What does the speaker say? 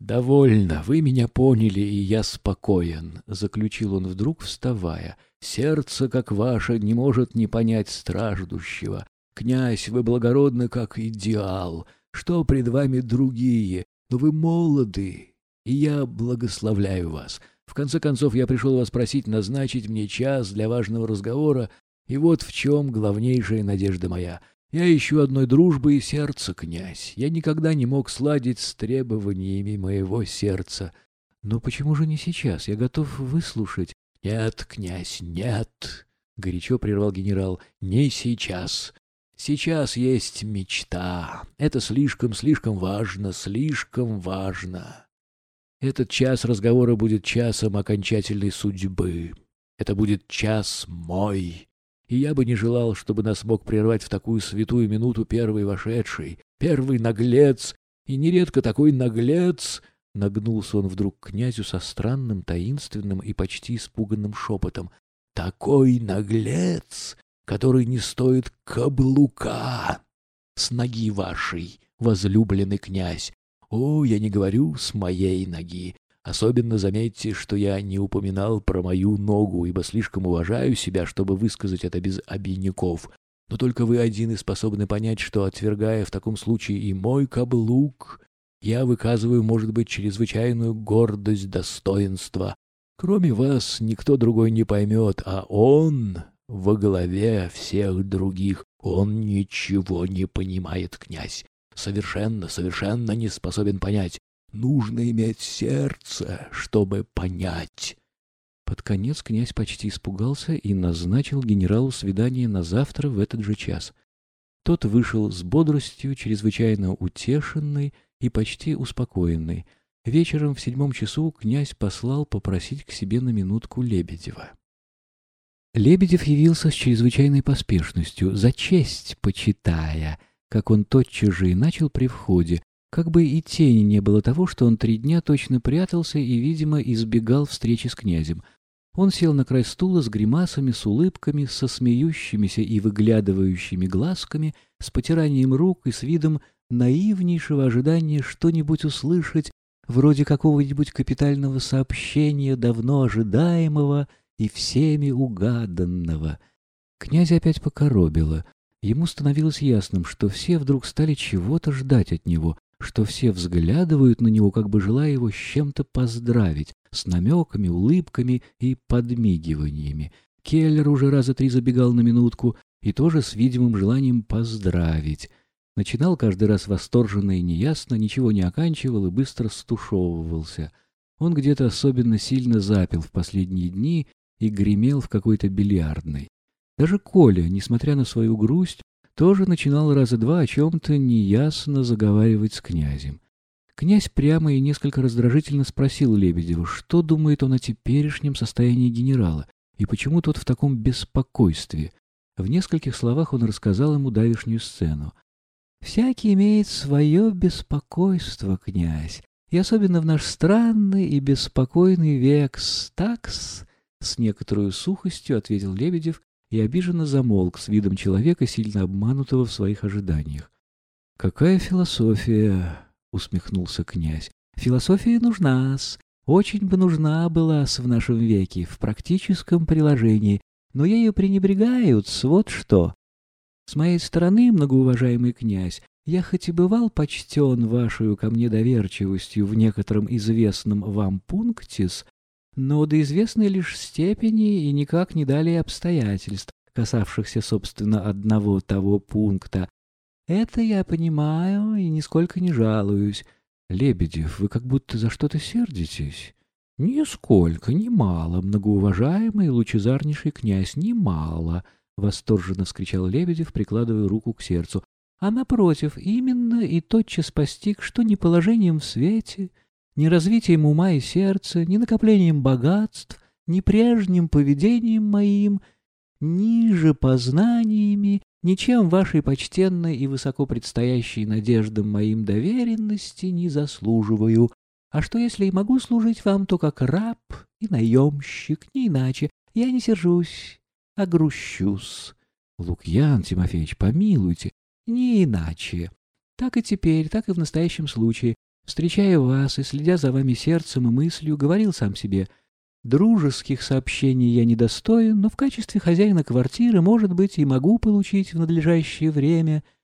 «Довольно, вы меня поняли, и я спокоен», — заключил он вдруг, вставая. «Сердце, как ваше, не может не понять страждущего. Князь, вы благородны, как идеал. Что пред вами другие? Но вы молоды, и я благословляю вас. В конце концов, я пришел вас просить назначить мне час для важного разговора, и вот в чем главнейшая надежда моя. Я ищу одной дружбы и сердца, князь. Я никогда не мог сладить с требованиями моего сердца. Но почему же не сейчас? Я готов выслушать. Нет, князь, нет, — горячо прервал генерал, — не сейчас. Сейчас есть мечта. Это слишком, слишком важно, слишком важно. Этот час разговора будет часом окончательной судьбы. Это будет час мой и я бы не желал, чтобы нас мог прервать в такую святую минуту первый вошедший, первый наглец, и нередко такой наглец... Нагнулся он вдруг к князю со странным, таинственным и почти испуганным шепотом. «Такой наглец, который не стоит каблука с ноги вашей, возлюбленный князь. О, я не говорю с моей ноги, Особенно заметьте, что я не упоминал про мою ногу, ибо слишком уважаю себя, чтобы высказать это без обиняков. Но только вы один и способны понять, что, отвергая в таком случае и мой каблук, я выказываю, может быть, чрезвычайную гордость достоинства. Кроме вас никто другой не поймет, а он во главе всех других. Он ничего не понимает, князь. Совершенно, совершенно не способен понять. Нужно иметь сердце, чтобы понять. Под конец князь почти испугался и назначил генералу свидание на завтра в этот же час. Тот вышел с бодростью, чрезвычайно утешенный и почти успокоенный. Вечером в седьмом часу князь послал попросить к себе на минутку Лебедева. Лебедев явился с чрезвычайной поспешностью, за честь почитая, как он тотчас же и начал при входе, как бы и тени не было того, что он три дня точно прятался и, видимо, избегал встречи с князем. Он сел на край стула с гримасами, с улыбками, со смеющимися и выглядывающими глазками, с потиранием рук и с видом наивнейшего ожидания что-нибудь услышать, вроде какого-нибудь капитального сообщения, давно ожидаемого и всеми угаданного. Князя опять покоробило. Ему становилось ясным, что все вдруг стали чего-то ждать от него, что все взглядывают на него, как бы желая его с чем-то поздравить, с намеками, улыбками и подмигиваниями. Келлер уже раза три забегал на минутку и тоже с видимым желанием поздравить. Начинал каждый раз восторженно и неясно, ничего не оканчивал и быстро стушевывался. Он где-то особенно сильно запил в последние дни и гремел в какой-то бильярдной. Даже Коля, несмотря на свою грусть, тоже начинал раза два о чем-то неясно заговаривать с князем. Князь прямо и несколько раздражительно спросил Лебедева, что думает он о теперешнем состоянии генерала и почему тот в таком беспокойстве. В нескольких словах он рассказал ему давешнюю сцену. «Всякий имеет свое беспокойство, князь, и особенно в наш странный и беспокойный век, такс, с некоторой сухостью ответил Лебедев и обиженно замолк с видом человека, сильно обманутого в своих ожиданиях. «Какая философия?» — усмехнулся князь. «Философия нужна-с. Очень бы нужна была-с в нашем веке, в практическом приложении, но ею пренебрегают, вот что. С моей стороны, многоуважаемый князь, я хоть и бывал почтен вашей ко мне доверчивостью в некотором известном вам пунктис, но до известной лишь степени и никак не далее обстоятельств, касавшихся, собственно, одного того пункта. Это я понимаю и нисколько не жалуюсь. Лебедев, вы как будто за что-то сердитесь? Нисколько, немало, многоуважаемый лучезарнейший князь, немало, — восторженно вскричал Лебедев, прикладывая руку к сердцу. А напротив, именно и тотчас постиг, что ни положением в свете, ни развитием ума и сердца, ни накоплением богатств, ни прежним поведением моим, ни же познаниями, ничем вашей почтенной и высоко предстоящей надеждам моим доверенности не заслуживаю. А что, если и могу служить вам, то как раб и наемщик, не иначе. Я не сержусь, а грущусь. Лукьян Тимофеевич, помилуйте, не иначе. Так и теперь, так и в настоящем случае. Встречая вас и следя за вами сердцем и мыслью, говорил сам себе, дружеских сообщений я недостоин, но в качестве хозяина квартиры, может быть, и могу получить в надлежащее время —